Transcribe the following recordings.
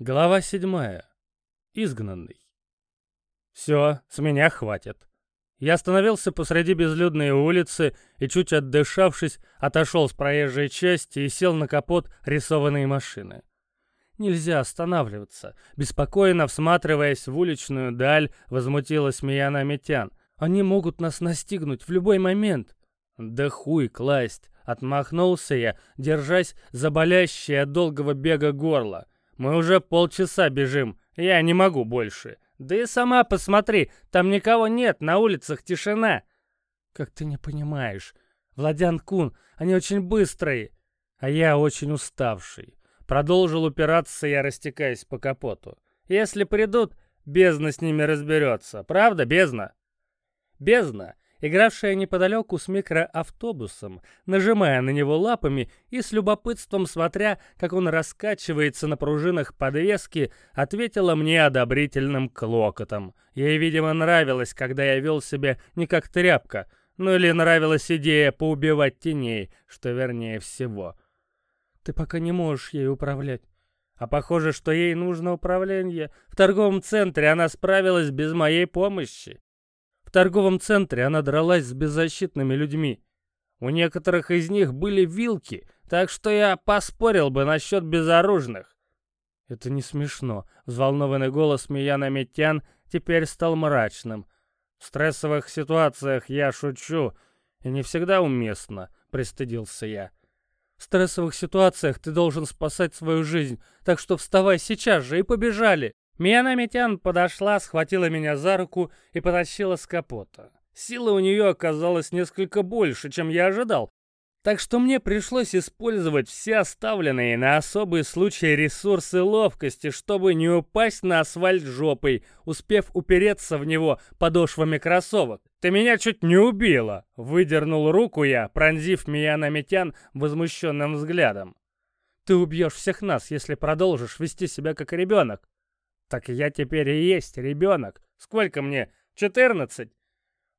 Глава седьмая. Изгнанный. Все, с меня хватит. Я остановился посреди безлюдной улицы и, чуть отдышавшись, отошел с проезжей части и сел на капот рисованной машины. Нельзя останавливаться. Беспокойно всматриваясь в уличную даль, возмутилась Мияна Метян. Они могут нас настигнуть в любой момент. Да хуй класть! Отмахнулся я, держась за болящее от долгого бега горло. Мы уже полчаса бежим, я не могу больше. Да и сама посмотри, там никого нет, на улицах тишина. Как ты не понимаешь, Владян Кун, они очень быстрые, а я очень уставший. Продолжил упираться я, растекаясь по капоту. Если придут, бездна с ними разберется. Правда, бездна? Бездна игравшая неподалеку с микроавтобусом, нажимая на него лапами и с любопытством смотря, как он раскачивается на пружинах подвески, ответила мне одобрительным клокотом. Ей, видимо, нравилось, когда я вел себя не как тряпка, ну или нравилась идея поубивать теней, что вернее всего. Ты пока не можешь ей управлять. А похоже, что ей нужно управление. В торговом центре она справилась без моей помощи. В торговом центре она дралась с беззащитными людьми. У некоторых из них были вилки, так что я поспорил бы насчет безоружных. Это не смешно. Взволнованный голос Мияна Метян теперь стал мрачным. В стрессовых ситуациях я шучу, и не всегда уместно, пристыдился я. В стрессовых ситуациях ты должен спасать свою жизнь, так что вставай сейчас же и побежали. Мияна Митян подошла, схватила меня за руку и потащила с капота. Сила у нее оказалась несколько больше, чем я ожидал, так что мне пришлось использовать все оставленные на особый случай ресурсы ловкости, чтобы не упасть на асфальт жопой, успев упереться в него подошвами кроссовок. «Ты меня чуть не убила!» — выдернул руку я, пронзив Мияна Митян возмущенным взглядом. «Ты убьешь всех нас, если продолжишь вести себя как ребенок!» Так я теперь и есть ребенок. Сколько мне? Четырнадцать?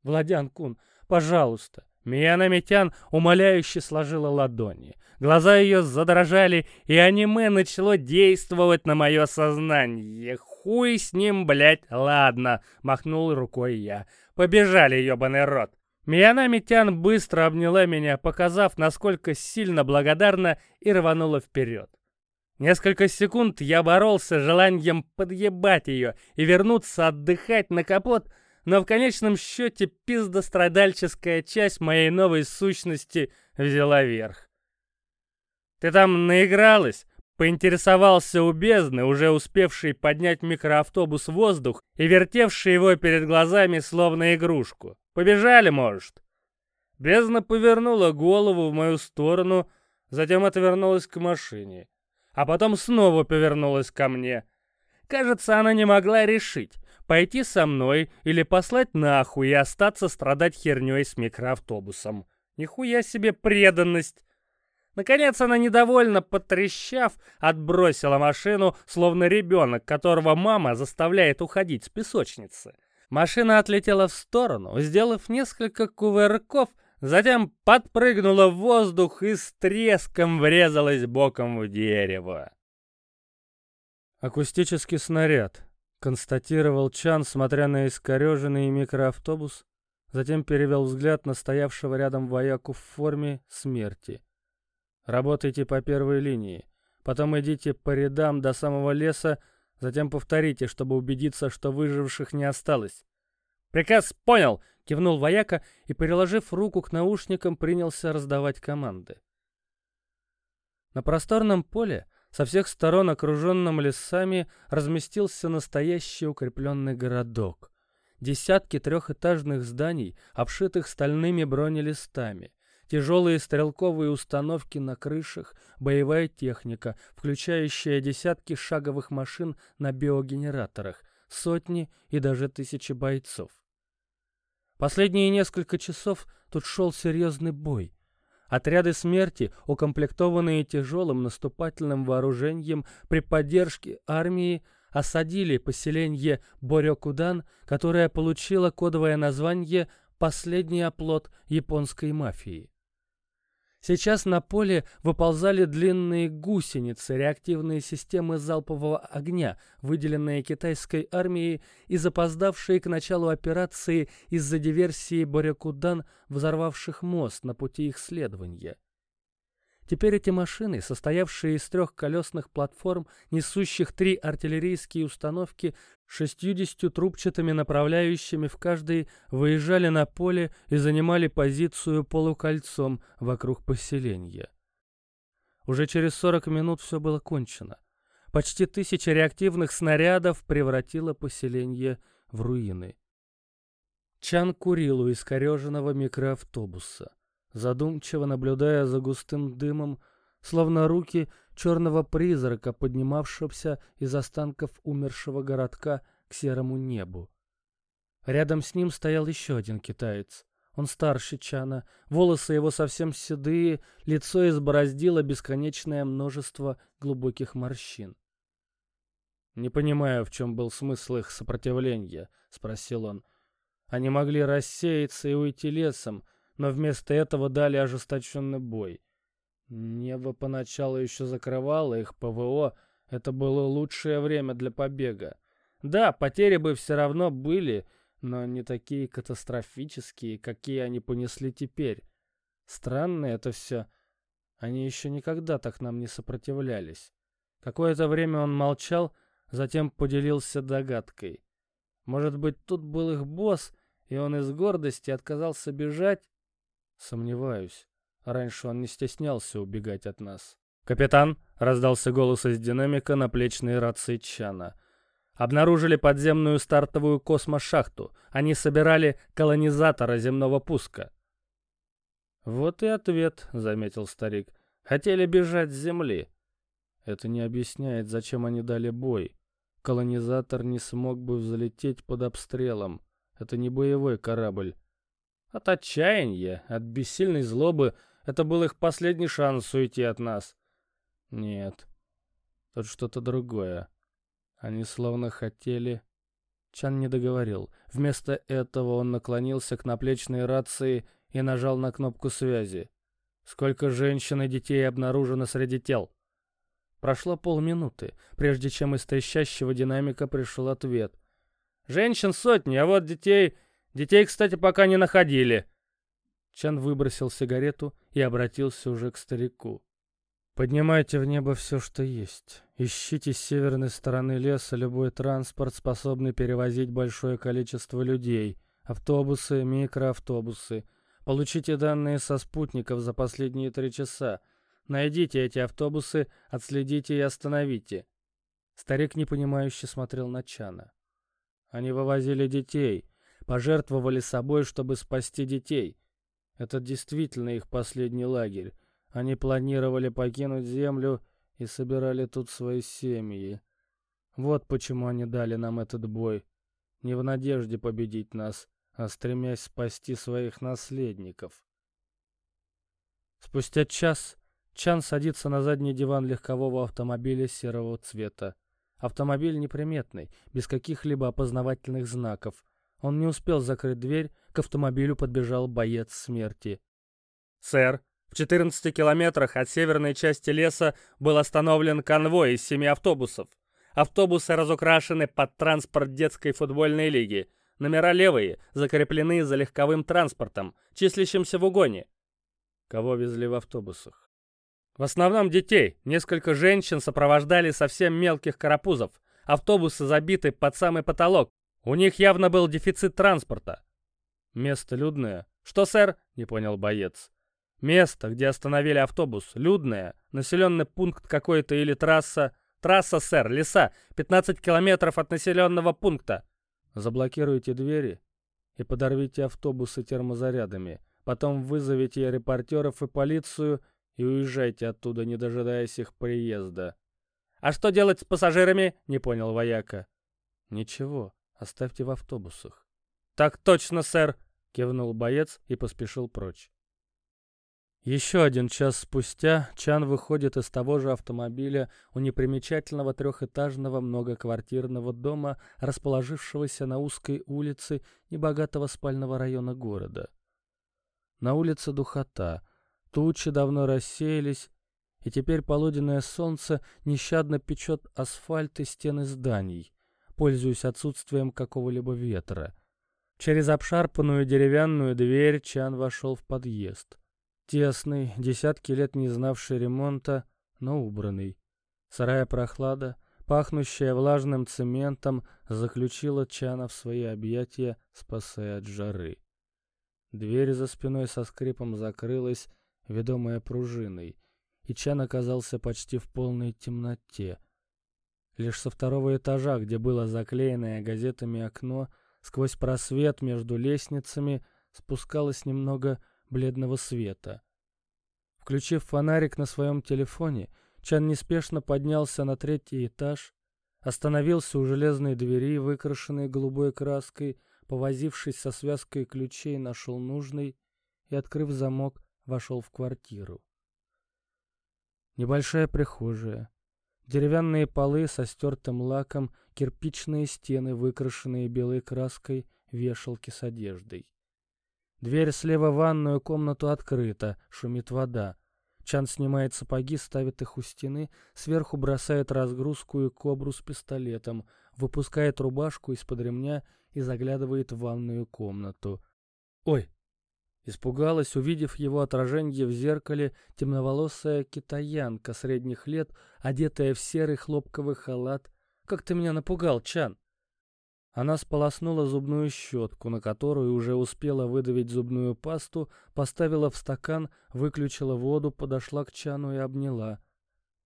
Владян Кун, пожалуйста. Мияна Митян умоляюще сложила ладони. Глаза ее задрожали, и аниме начало действовать на мое сознание. Хуй с ним, блядь, ладно, махнул рукой я. Побежали, ебаный рот. Мияна Митян быстро обняла меня, показав, насколько сильно благодарна, и рванула вперед. Несколько секунд я боролся желанием подъебать ее и вернуться отдыхать на капот, но в конечном счете пиздострадальческая часть моей новой сущности взяла верх. «Ты там наигралась?» — поинтересовался у бездны, уже успевший поднять микроавтобус в воздух и вертевший его перед глазами словно игрушку. «Побежали, может?» Бездна повернула голову в мою сторону, затем отвернулась к машине а потом снова повернулась ко мне. Кажется, она не могла решить, пойти со мной или послать нахуй и остаться страдать херней с микроавтобусом. Нихуя себе преданность! Наконец она, недовольно потрещав, отбросила машину, словно ребенок, которого мама заставляет уходить с песочницы. Машина отлетела в сторону, сделав несколько кувырков, затем подпрыгнула в воздух и с треском врезалась боком в дерево. «Акустический снаряд», — констатировал Чан, смотря на искореженный микроавтобус, затем перевел взгляд на стоявшего рядом вояку в форме смерти. «Работайте по первой линии, потом идите по рядам до самого леса, затем повторите, чтобы убедиться, что выживших не осталось. «Приказ понял!» — кивнул вояка и, переложив руку к наушникам, принялся раздавать команды. На просторном поле, со всех сторон окруженном лесами, разместился настоящий укрепленный городок. Десятки трехэтажных зданий, обшитых стальными бронелистами, тяжелые стрелковые установки на крышах, боевая техника, включающая десятки шаговых машин на биогенераторах, сотни и даже тысячи бойцов. Последние несколько часов тут шел серьезный бой. Отряды смерти, укомплектованные тяжелым наступательным вооружением при поддержке армии, осадили поселение Борёкудан, которое получило кодовое название «Последний оплот японской мафии». Сейчас на поле выползали длинные гусеницы, реактивные системы залпового огня, выделенные китайской армией и запоздавшие к началу операции из-за диверсии Борякудан, взорвавших мост на пути их следования. Теперь эти машины, состоявшие из трех колесных платформ, несущих три артиллерийские установки, шестьюдесятью трубчатыми направляющими в каждой, выезжали на поле и занимали позицию полукольцом вокруг поселения. Уже через сорок минут все было кончено. Почти тысяча реактивных снарядов превратило поселение в руины. Чан курил у искореженного микроавтобуса задумчиво наблюдая за густым дымом, словно руки черного призрака, поднимавшегося из останков умершего городка к серому небу. Рядом с ним стоял еще один китаец. Он старше Чана, волосы его совсем седые, лицо избороздило бесконечное множество глубоких морщин. «Не понимаю, в чем был смысл их сопротивления», — спросил он. «Они могли рассеяться и уйти лесом, но вместо этого дали ожесточенный бой. Небо поначалу еще закрывало их ПВО, это было лучшее время для побега. Да, потери бы все равно были, но не такие катастрофические, какие они понесли теперь. Странно это все. Они еще никогда так нам не сопротивлялись. Какое-то время он молчал, затем поделился догадкой. Может быть, тут был их босс, и он из гордости отказался бежать? Сомневаюсь. Раньше он не стеснялся убегать от нас. «Капитан!» — раздался голос из динамика на плечной рации Чана. «Обнаружили подземную стартовую космошахту. Они собирали колонизатора земного пуска». «Вот и ответ», — заметил старик. «Хотели бежать с Земли». Это не объясняет, зачем они дали бой. Колонизатор не смог бы взлететь под обстрелом. Это не боевой корабль. От отчаяния, от бессильной злобы это был их последний шанс уйти от нас. Нет, тут что-то другое. Они словно хотели... Чан не договорил. Вместо этого он наклонился к наплечной рации и нажал на кнопку связи. Сколько женщин и детей обнаружено среди тел? Прошло полминуты, прежде чем из трещащего динамика пришел ответ. Женщин сотни, а вот детей Детей, кстати, пока не находили. Чан выбросил сигарету и обратился уже к старику. Поднимайте в небо все, что есть. Ищите с северной стороны леса любой транспорт, способный перевозить большое количество людей. Автобусы, микроавтобусы. Получите данные со спутников за последние три часа. Найдите эти автобусы, отследите и остановите. Старик непонимающе смотрел на Чана. Они вывозили детей пожертвовали собой, чтобы спасти детей. Это действительно их последний лагерь. Они планировали покинуть землю и собирали тут свои семьи. Вот почему они дали нам этот бой. Не в надежде победить нас, а стремясь спасти своих наследников. Спустя час Чан садится на задний диван легкового автомобиля серого цвета. Автомобиль неприметный, без каких-либо опознавательных знаков. Он не успел закрыть дверь, к автомобилю подбежал боец смерти. «Сэр, в 14 километрах от северной части леса был остановлен конвой из семи автобусов. Автобусы разукрашены под транспорт детской футбольной лиги. Номера левые, закреплены за легковым транспортом, числящимся в угоне. Кого везли в автобусах? В основном детей. Несколько женщин сопровождали совсем мелких карапузов. Автобусы забиты под самый потолок. У них явно был дефицит транспорта. Место людное. Что, сэр? Не понял боец. Место, где остановили автобус. Людное. Населенный пункт какой-то или трасса. Трасса, сэр, леса. 15 километров от населенного пункта. Заблокируйте двери и подорвите автобусы термозарядами. Потом вызовите репортеров и полицию и уезжайте оттуда, не дожидаясь их приезда. «А что делать с пассажирами?» — не понял вояка. «Ничего. Оставьте в автобусах. Так точно, сэр, кивнул боец и поспешил прочь. Еще один час спустя Чан выходит из того же автомобиля у непримечательного трехэтажного многоквартирного дома, расположившегося на узкой улице небогатого спального района города. На улице духота. Тучи давно рассеялись, и теперь полуденное солнце нещадно печет асфальт и стены зданий, пользуясь отсутствием какого-либо ветра. Через обшарпанную деревянную дверь Чан вошел в подъезд. Тесный, десятки лет не знавший ремонта, но убранный. Сырая прохлада, пахнущая влажным цементом, заключила Чана в свои объятия, спасая от жары. Дверь за спиной со скрипом закрылась, ведомая пружиной, и Чан оказался почти в полной темноте. Лишь со второго этажа, где было заклеенное газетами окно, сквозь просвет между лестницами спускалось немного бледного света. Включив фонарик на своем телефоне, Чан неспешно поднялся на третий этаж, остановился у железной двери, выкрашенной голубой краской, повозившись со связкой ключей, нашел нужный и, открыв замок, вошел в квартиру. Небольшая прихожая, деревянные полы со стертым лаком, кирпичные стены, выкрашенные белой краской, вешалки с одеждой. Дверь слева в ванную комнату открыта, шумит вода. Чан снимает сапоги, ставит их у стены, сверху бросает разгрузку и кобру с пистолетом, выпускает рубашку из-под ремня и заглядывает в ванную комнату. «Ой, Испугалась, увидев его отражение в зеркале, темноволосая китаянка средних лет, одетая в серый хлопковый халат. «Как ты меня напугал, Чан!» Она сполоснула зубную щетку, на которую уже успела выдавить зубную пасту, поставила в стакан, выключила воду, подошла к Чану и обняла.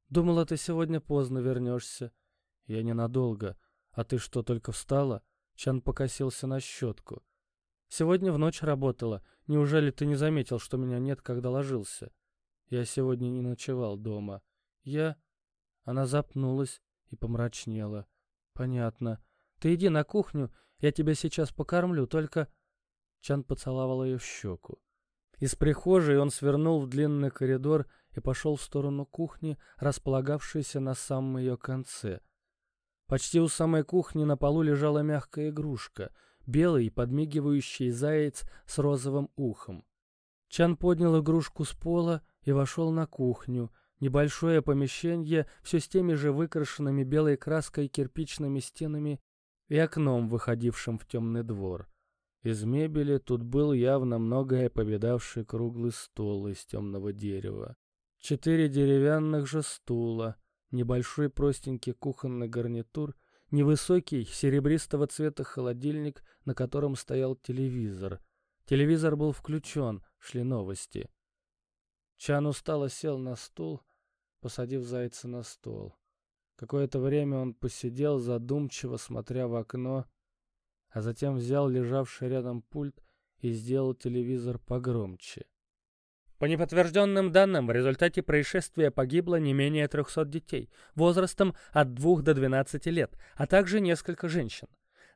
«Думала, ты сегодня поздно вернешься». «Я ненадолго. А ты что, только встала?» Чан покосился на щетку. «Сегодня в ночь работала. Неужели ты не заметил, что меня нет, когда ложился? Я сегодня не ночевал дома. Я...» Она запнулась и помрачнела. «Понятно. Ты иди на кухню, я тебя сейчас покормлю, только...» Чан поцеловал ее в щеку. Из прихожей он свернул в длинный коридор и пошел в сторону кухни, располагавшейся на самом ее конце. Почти у самой кухни на полу лежала мягкая игрушка — белый подмигивающий заяц с розовым ухом. Чан поднял игрушку с пола и вошел на кухню, небольшое помещение, все с теми же выкрашенными белой краской кирпичными стенами и окном, выходившим в темный двор. Из мебели тут был явно многое повидавший круглый стол из темного дерева. Четыре деревянных же стула, небольшой простенький кухонный гарнитур Невысокий, серебристого цвета холодильник, на котором стоял телевизор. Телевизор был включен, шли новости. Чан устало сел на стул, посадив зайца на стол. Какое-то время он посидел, задумчиво смотря в окно, а затем взял лежавший рядом пульт и сделал телевизор погромче. По неподтвержденным данным, в результате происшествия погибло не менее 300 детей, возрастом от 2 до 12 лет, а также несколько женщин.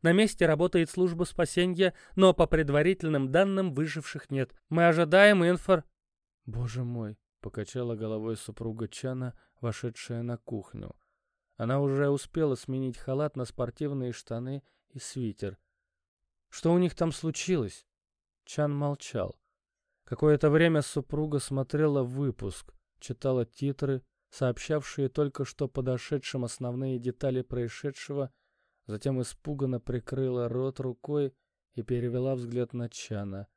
На месте работает служба спасения, но по предварительным данным выживших нет. Мы ожидаем инфор... Боже мой, покачала головой супруга Чана, вошедшая на кухню. Она уже успела сменить халат на спортивные штаны и свитер. Что у них там случилось? Чан молчал. Какое-то время супруга смотрела выпуск, читала титры, сообщавшие только что подошедшим основные детали происшедшего, затем испуганно прикрыла рот рукой и перевела взгляд на Чана.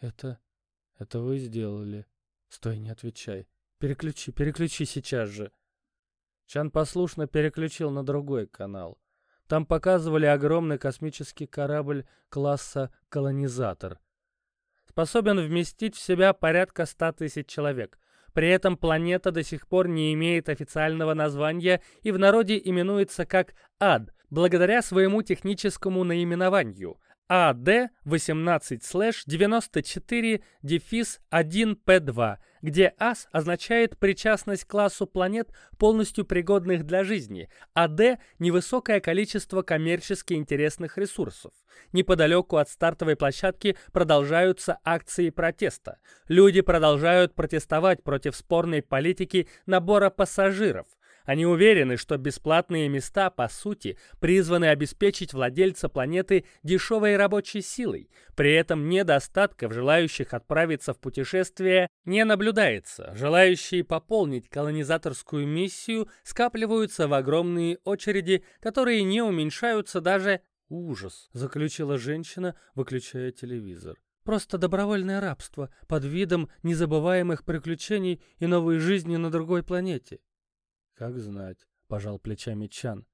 «Это... это вы сделали?» «Стой, не отвечай. Переключи, переключи сейчас же!» Чан послушно переключил на другой канал. Там показывали огромный космический корабль класса «Колонизатор», способен вместить в себя порядка 100 тысяч человек. При этом планета до сих пор не имеет официального названия и в народе именуется как Ад, благодаря своему техническому наименованию AD18-94-1P2, где АС означает причастность классу планет, полностью пригодных для жизни, а Д – невысокое количество коммерчески интересных ресурсов. Неподалеку от стартовой площадки продолжаются акции протеста. Люди продолжают протестовать против спорной политики набора пассажиров. Они уверены, что бесплатные места, по сути, призваны обеспечить владельца планеты дешевой рабочей силой. При этом недостатков желающих отправиться в путешествие не наблюдается. Желающие пополнить колонизаторскую миссию скапливаются в огромные очереди, которые не уменьшаются даже... «Ужас!» — заключила женщина, выключая телевизор. Просто добровольное рабство под видом незабываемых приключений и новой жизни на другой планете. «Как знать», — пожал плечами Чан.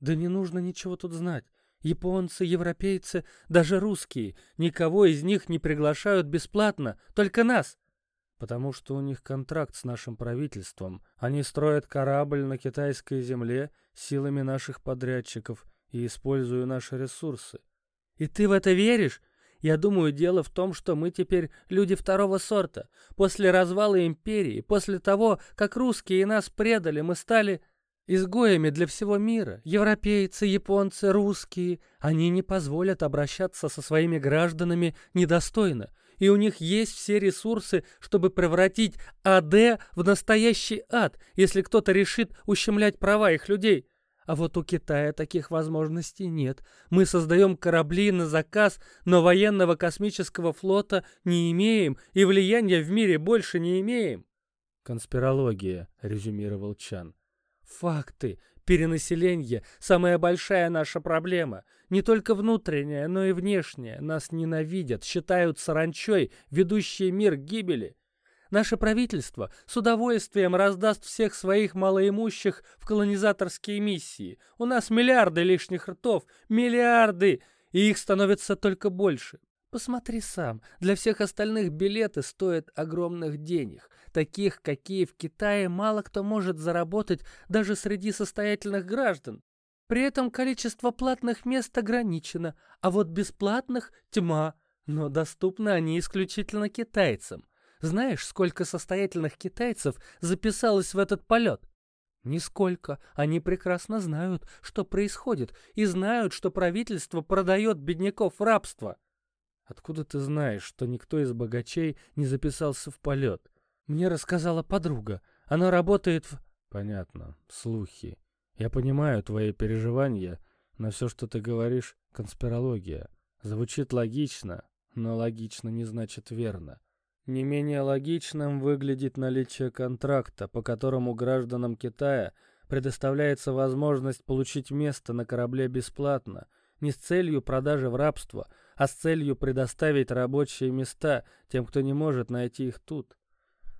«Да не нужно ничего тут знать. Японцы, европейцы, даже русские, никого из них не приглашают бесплатно, только нас. Потому что у них контракт с нашим правительством. Они строят корабль на китайской земле силами наших подрядчиков и используя наши ресурсы. И ты в это веришь? Я думаю, дело в том, что мы теперь люди второго сорта. После развала империи, после того, как русские нас предали, мы стали изгоями для всего мира. Европейцы, японцы, русские. Они не позволят обращаться со своими гражданами недостойно. И у них есть все ресурсы, чтобы превратить АД в настоящий ад, если кто-то решит ущемлять права их людей. А вот у Китая таких возможностей нет. Мы создаем корабли на заказ, но военного космического флота не имеем и влияния в мире больше не имеем. Конспирология, резюмировал Чан. Факты. Перенаселение – самая большая наша проблема. Не только внутренняя, но и внешняя. Нас ненавидят, считают саранчой, ведущий мир к гибели. Наше правительство с удовольствием раздаст всех своих малоимущих в колонизаторские миссии. У нас миллиарды лишних ртов, миллиарды, и их становится только больше. Посмотри сам, для всех остальных билеты стоят огромных денег, таких, какие в Китае мало кто может заработать даже среди состоятельных граждан. При этом количество платных мест ограничено, а вот бесплатных тьма, но доступны они исключительно китайцам. Знаешь, сколько состоятельных китайцев записалось в этот полет? Нисколько. Они прекрасно знают, что происходит, и знают, что правительство продает бедняков в рабство. Откуда ты знаешь, что никто из богачей не записался в полет? Мне рассказала подруга. Она работает в... Понятно. Слухи. Я понимаю твои переживания, но все, что ты говоришь, конспирология. Звучит логично, но логично не значит верно. Не менее логичным выглядит наличие контракта, по которому гражданам Китая предоставляется возможность получить место на корабле бесплатно, не с целью продажи в рабство, а с целью предоставить рабочие места тем, кто не может найти их тут.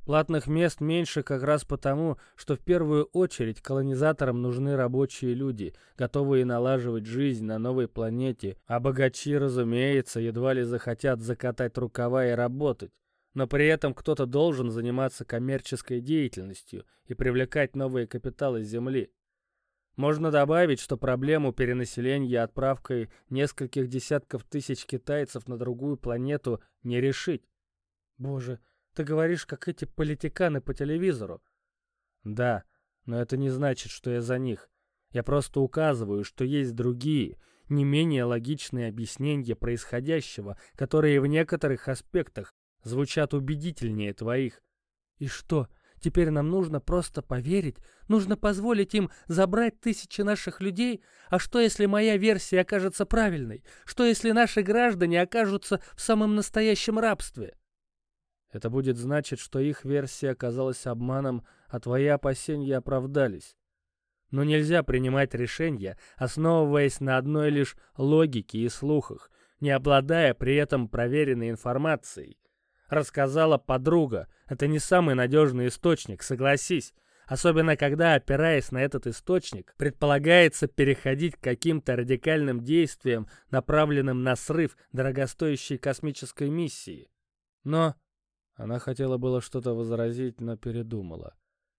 Платных мест меньше как раз потому, что в первую очередь колонизаторам нужны рабочие люди, готовые налаживать жизнь на новой планете, а богачи, разумеется, едва ли захотят закатать рукава и работать но при этом кто-то должен заниматься коммерческой деятельностью и привлекать новые капиталы с Земли. Можно добавить, что проблему перенаселения отправкой нескольких десятков тысяч китайцев на другую планету не решить. Боже, ты говоришь, как эти политиканы по телевизору. Да, но это не значит, что я за них. Я просто указываю, что есть другие, не менее логичные объяснения происходящего, которые в некоторых аспектах звучат убедительнее твоих. И что, теперь нам нужно просто поверить? Нужно позволить им забрать тысячи наших людей? А что, если моя версия окажется правильной? Что, если наши граждане окажутся в самом настоящем рабстве? Это будет значить, что их версия оказалась обманом, а твои опасения оправдались. Но нельзя принимать решения, основываясь на одной лишь логике и слухах, не обладая при этом проверенной информацией рассказала подруга. Это не самый надежный источник, согласись. Особенно когда, опираясь на этот источник, предполагается переходить к каким-то радикальным действиям, направленным на срыв дорогостоящей космической миссии. Но она хотела было что-то возразить, но передумала.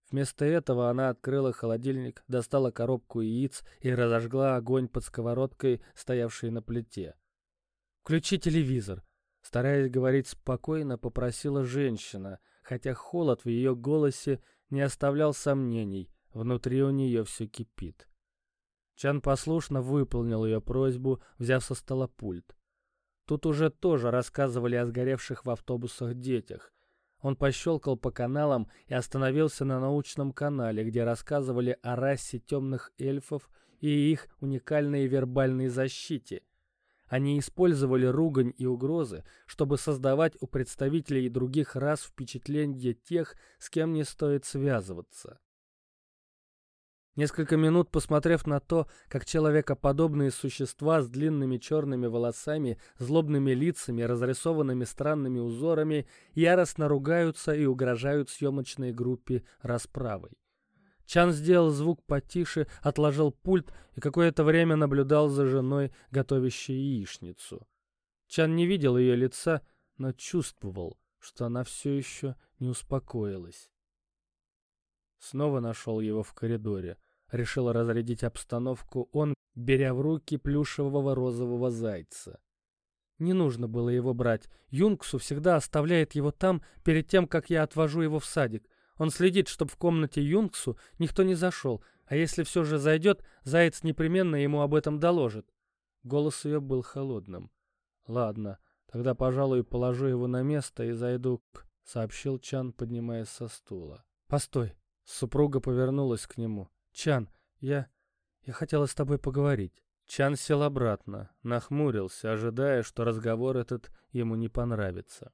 Вместо этого она открыла холодильник, достала коробку яиц и разожгла огонь под сковородкой, стоявшей на плите. «Включи телевизор», Стараясь говорить спокойно, попросила женщина, хотя холод в ее голосе не оставлял сомнений, внутри у нее все кипит. Чан послушно выполнил ее просьбу, взяв со стола пульт. Тут уже тоже рассказывали о сгоревших в автобусах детях. Он пощелкал по каналам и остановился на научном канале, где рассказывали о расе темных эльфов и их уникальной вербальной защите. Они использовали ругань и угрозы, чтобы создавать у представителей других рас впечатление тех, с кем не стоит связываться. Несколько минут посмотрев на то, как человекоподобные существа с длинными черными волосами, злобными лицами, разрисованными странными узорами, яростно ругаются и угрожают съемочной группе расправой. Чан сделал звук потише, отложил пульт и какое-то время наблюдал за женой, готовящей яичницу. Чан не видел ее лица, но чувствовал, что она все еще не успокоилась. Снова нашел его в коридоре. Решил разрядить обстановку он, беря в руки плюшевого розового зайца. Не нужно было его брать. Юнгсу всегда оставляет его там, перед тем, как я отвожу его в садик. Он следит, чтобы в комнате Юнгсу никто не зашел, а если все же зайдет, заяц непременно ему об этом доложит. Голос ее был холодным. «Ладно, тогда, пожалуй, положу его на место и зайду к...» — сообщил Чан, поднимаясь со стула. «Постой!» Супруга повернулась к нему. «Чан, я... я хотела с тобой поговорить». Чан сел обратно, нахмурился, ожидая, что разговор этот ему не понравится.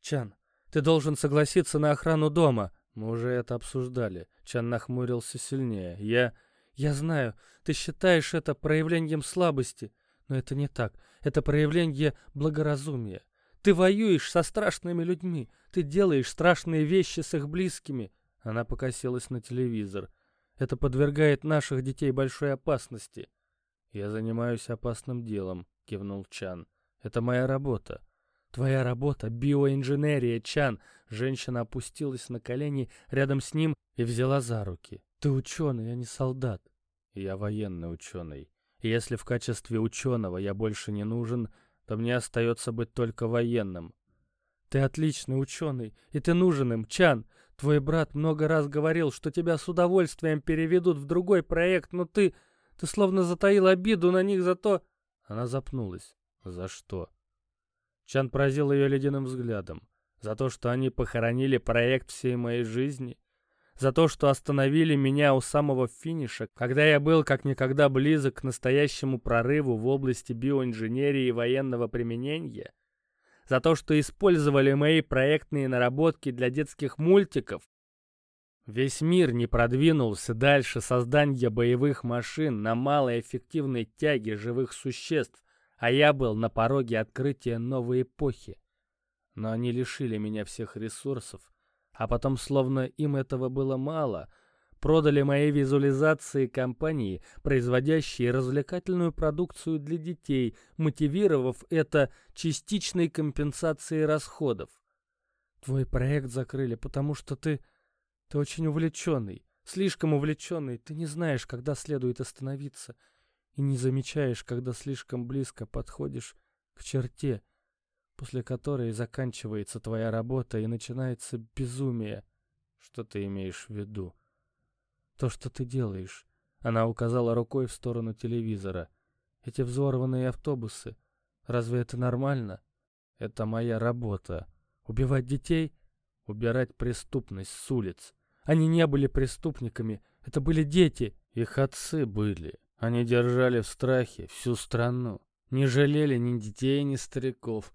«Чан, ты должен согласиться на охрану дома». Мы уже это обсуждали. Чан нахмурился сильнее. «Я... я знаю, ты считаешь это проявлением слабости, но это не так. Это проявление благоразумия. Ты воюешь со страшными людьми. Ты делаешь страшные вещи с их близкими. Она покосилась на телевизор. «Это подвергает наших детей большой опасности». «Я занимаюсь опасным делом», — кивнул Чан. «Это моя работа». «Твоя работа — биоинженерия, Чан!» Женщина опустилась на колени рядом с ним и взяла за руки. «Ты ученый, а не солдат». «Я военный ученый. И если в качестве ученого я больше не нужен, то мне остается быть только военным». «Ты отличный ученый, и ты нужен им, Чан. Твой брат много раз говорил, что тебя с удовольствием переведут в другой проект, но ты... Ты словно затаил обиду на них за то...» Она запнулась. «За что?» Чан поразил ее ледяным взглядом. «За то, что они похоронили проект всей моей жизни?» За то, что остановили меня у самого финиша, когда я был как никогда близок к настоящему прорыву в области биоинженерии и военного применения? за то, что использовали мои проектные наработки для детских мультиков. Весь мир не продвинулся дальше создания боевых машин на малоэффективной тяге живых существ, а я был на пороге открытия новой эпохи. Но они лишили меня всех ресурсов, а потом, словно им этого было мало — продали мои визуализации компании, производящие развлекательную продукцию для детей, мотивировав это частичной компенсацией расходов. Твой проект закрыли, потому что ты... Ты очень увлеченный, слишком увлеченный. Ты не знаешь, когда следует остановиться, и не замечаешь, когда слишком близко подходишь к черте, после которой заканчивается твоя работа и начинается безумие. Что ты имеешь в виду? То, что ты делаешь. Она указала рукой в сторону телевизора. Эти взорванные автобусы. Разве это нормально? Это моя работа. Убивать детей? Убирать преступность с улиц. Они не были преступниками. Это были дети. Их отцы были. Они держали в страхе всю страну. Не жалели ни детей, ни стариков.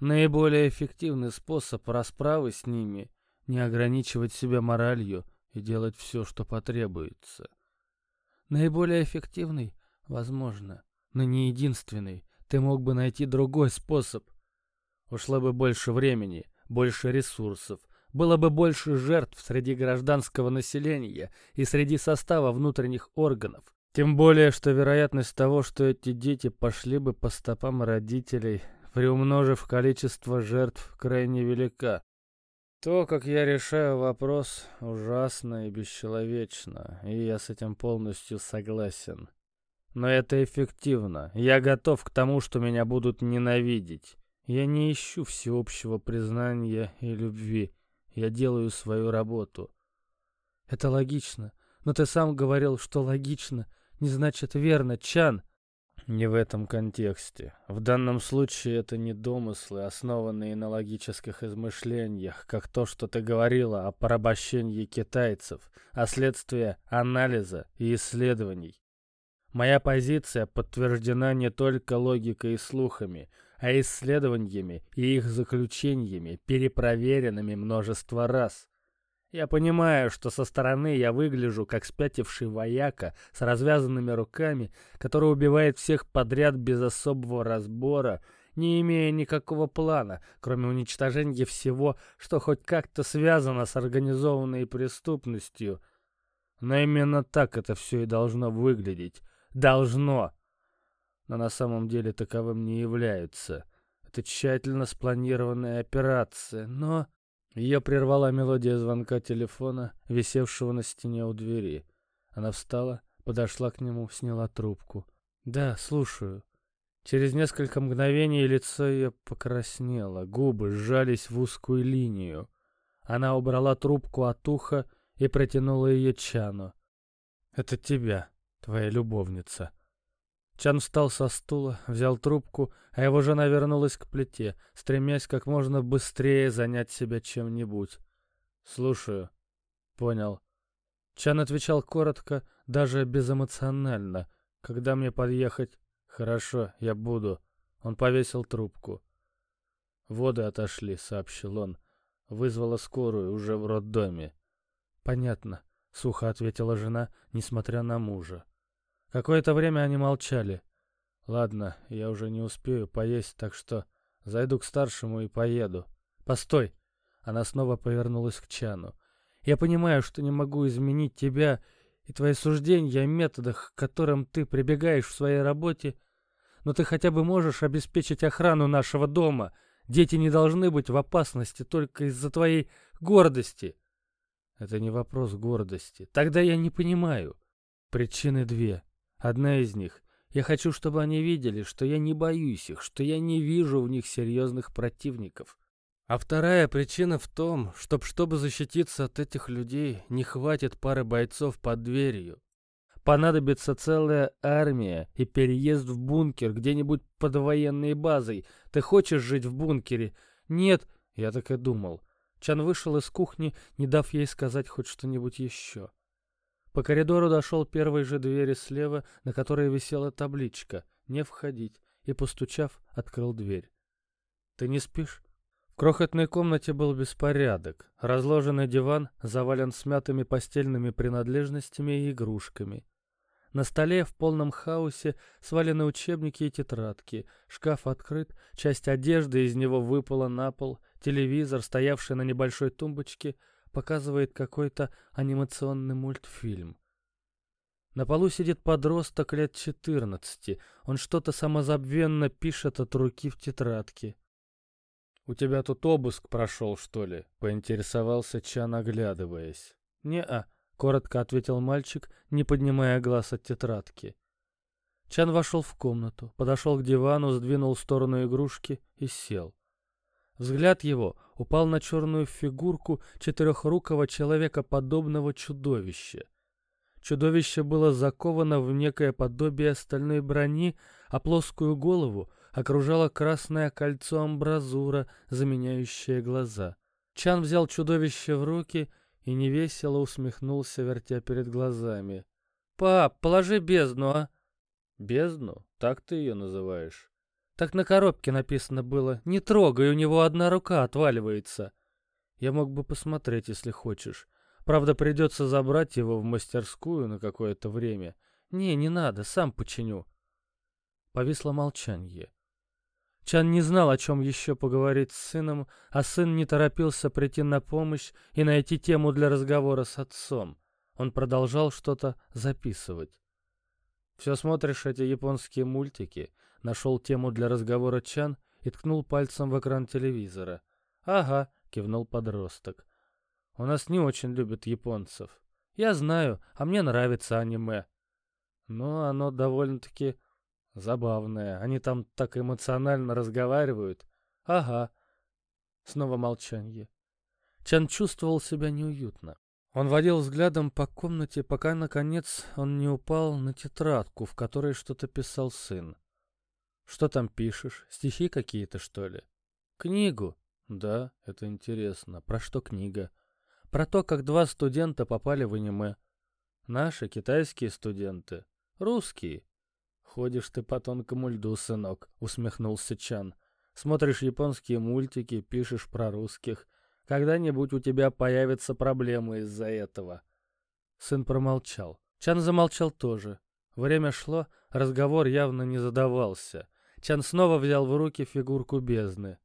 Наиболее эффективный способ расправы с ними — не ограничивать себя моралью — и делать все, что потребуется. Наиболее эффективный? Возможно, но не единственный. Ты мог бы найти другой способ. Ушло бы больше времени, больше ресурсов, было бы больше жертв среди гражданского населения и среди состава внутренних органов. Тем более, что вероятность того, что эти дети пошли бы по стопам родителей, приумножив количество жертв, крайне велика. То, как я решаю вопрос, ужасно и бесчеловечно, и я с этим полностью согласен. Но это эффективно. Я готов к тому, что меня будут ненавидеть. Я не ищу всеобщего признания и любви. Я делаю свою работу. Это логично. Но ты сам говорил, что логично не значит верно, Чан. Не в этом контексте. В данном случае это не домыслы, основанные на логических измышлениях, как то, что ты говорила о порабощении китайцев, а следствие анализа и исследований. Моя позиция подтверждена не только логикой и слухами, а исследованиями и их заключениями, перепроверенными множество раз. Я понимаю, что со стороны я выгляжу как спятивший вояка с развязанными руками, который убивает всех подряд без особого разбора, не имея никакого плана, кроме уничтожения всего, что хоть как-то связано с организованной преступностью. Но именно так это все и должно выглядеть. Должно. Но на самом деле таковым не являются. Это тщательно спланированная операция, но... Ее прервала мелодия звонка телефона, висевшего на стене у двери. Она встала, подошла к нему, сняла трубку. «Да, слушаю». Через несколько мгновений лицо ее покраснело, губы сжались в узкую линию. Она убрала трубку от уха и протянула ее Чану. «Это тебя, твоя любовница». Чан встал со стула, взял трубку, а его жена вернулась к плите, стремясь как можно быстрее занять себя чем-нибудь. «Слушаю». «Понял». Чан отвечал коротко, даже безэмоционально. «Когда мне подъехать?» «Хорошо, я буду». Он повесил трубку. «Воды отошли», — сообщил он. Вызвала скорую уже в роддоме. «Понятно», — сухо ответила жена, несмотря на мужа. Какое-то время они молчали. Ладно, я уже не успею поесть, так что зайду к старшему и поеду. Постой. Она снова повернулась к Чану. Я понимаю, что не могу изменить тебя и твои суждения о методах, к которым ты прибегаешь в своей работе, но ты хотя бы можешь обеспечить охрану нашего дома. Дети не должны быть в опасности только из-за твоей гордости. Это не вопрос гордости. Тогда я не понимаю. Причины две. Одна из них — я хочу, чтобы они видели, что я не боюсь их, что я не вижу в них серьезных противников. А вторая причина в том, что чтобы защититься от этих людей, не хватит пары бойцов под дверью. Понадобится целая армия и переезд в бункер где-нибудь под военной базой. Ты хочешь жить в бункере? Нет, я так и думал. Чан вышел из кухни, не дав ей сказать хоть что-нибудь еще. По коридору дошел первой же двери слева, на которой висела табличка «Не входить», и, постучав, открыл дверь. «Ты не спишь?» В крохотной комнате был беспорядок. Разложенный диван завален смятыми постельными принадлежностями и игрушками. На столе в полном хаосе свалены учебники и тетрадки. Шкаф открыт, часть одежды из него выпала на пол, телевизор, стоявший на небольшой тумбочке, показывает какой-то анимационный мультфильм. На полу сидит подросток лет 14. Он что-то самозабвенно пишет от руки в тетрадке. «У тебя тут обыск прошел, что ли?» — поинтересовался Чан, оглядываясь. «Не-а», — коротко ответил мальчик, не поднимая глаз от тетрадки. Чан вошел в комнату, подошел к дивану, сдвинул в сторону игрушки и сел. Взгляд его упал на черную фигурку четырехрукого человека подобного чудовища. Чудовище было заковано в некое подобие стальной брони, а плоскую голову окружало красное кольцо амбразура, заменяющее глаза. Чан взял чудовище в руки и невесело усмехнулся, вертя перед глазами. «Пап, положи бездну, а?» «Бездну? Так ты ее называешь?» Так на коробке написано было «Не трогай, у него одна рука отваливается». Я мог бы посмотреть, если хочешь. Правда, придется забрать его в мастерскую на какое-то время. Не, не надо, сам починю. Повисло молчание. Чан не знал, о чем еще поговорить с сыном, а сын не торопился прийти на помощь и найти тему для разговора с отцом. Он продолжал что-то записывать. «Все смотришь эти японские мультики?» Нашел тему для разговора Чан и ткнул пальцем в экран телевизора. «Ага», — кивнул подросток. «У нас не очень любят японцев. Я знаю, а мне нравится аниме. Но оно довольно-таки забавное. Они там так эмоционально разговаривают. Ага». Снова молчание. Чан чувствовал себя неуютно. Он водил взглядом по комнате, пока, наконец, он не упал на тетрадку, в которой что-то писал сын. «Что там пишешь? Стихи какие-то, что ли?» «Книгу?» «Да, это интересно. Про что книга?» «Про то, как два студента попали в аниме». «Наши, китайские студенты?» «Русские». «Ходишь ты по тонкому льду, сынок», — усмехнулся Чан. «Смотришь японские мультики, пишешь про русских. Когда-нибудь у тебя появятся проблемы из-за этого. Сын промолчал. Чан замолчал тоже. Время шло, разговор явно не задавался. Чан снова взял в руки фигурку бездны.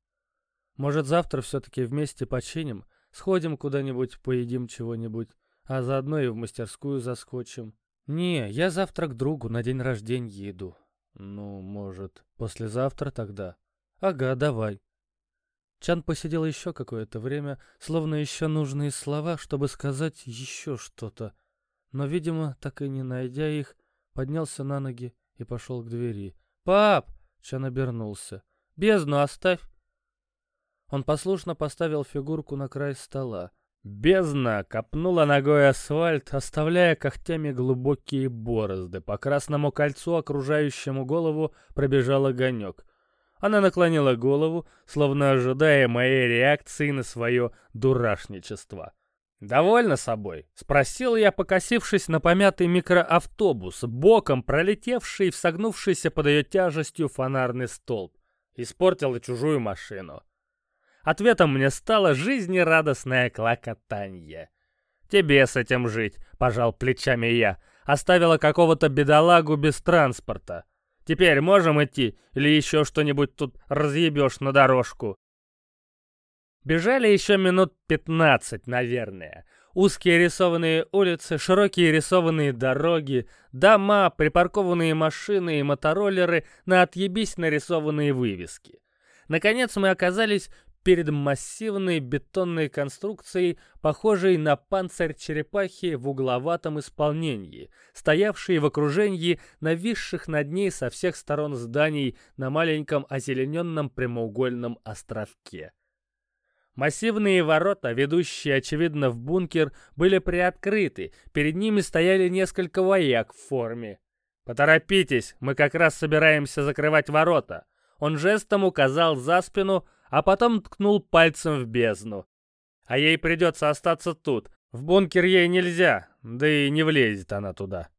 Может, завтра все-таки вместе починим? Сходим куда-нибудь, поедим чего-нибудь, а заодно и в мастерскую заскочим. Не, я завтра к другу на день рождения иду. Ну, может, послезавтра тогда? Ага, давай. Чан посидел еще какое-то время, словно еще нужные слова, чтобы сказать еще что-то. Но, видимо, так и не найдя их, поднялся на ноги и пошел к двери. «Пап!» — Чан обернулся. «Бездну оставь!» Он послушно поставил фигурку на край стола. Бездна копнула ногой асфальт, оставляя когтями глубокие борозды. По красному кольцу, окружающему голову, пробежал огонек. Она наклонила голову, словно ожидая моей реакции на свое дурашничество. «Довольно собой?» — спросил я, покосившись на помятый микроавтобус, боком пролетевший в согнувшийся под ее тяжестью фонарный столб. Испортила чужую машину. Ответом мне стало жизнерадостное клокотанье. «Тебе с этим жить», — пожал плечами я. Оставила какого-то бедолагу без транспорта. Теперь можем идти, или еще что-нибудь тут разъебешь на дорожку?» Бежали еще минут пятнадцать, наверное. Узкие рисованные улицы, широкие рисованные дороги, дома, припаркованные машины и мотороллеры на отъебись нарисованные вывески. Наконец мы оказались перед массивной бетонной конструкцией, похожей на панцирь черепахи в угловатом исполнении, стоявшей в окружении нависших над ней со всех сторон зданий на маленьком озелененном прямоугольном островке. Массивные ворота, ведущие, очевидно, в бункер, были приоткрыты, перед ними стояли несколько вояк в форме. «Поторопитесь, мы как раз собираемся закрывать ворота». Он жестом указал за спину, а потом ткнул пальцем в бездну. А ей придется остаться тут. В бункер ей нельзя, да и не влезет она туда.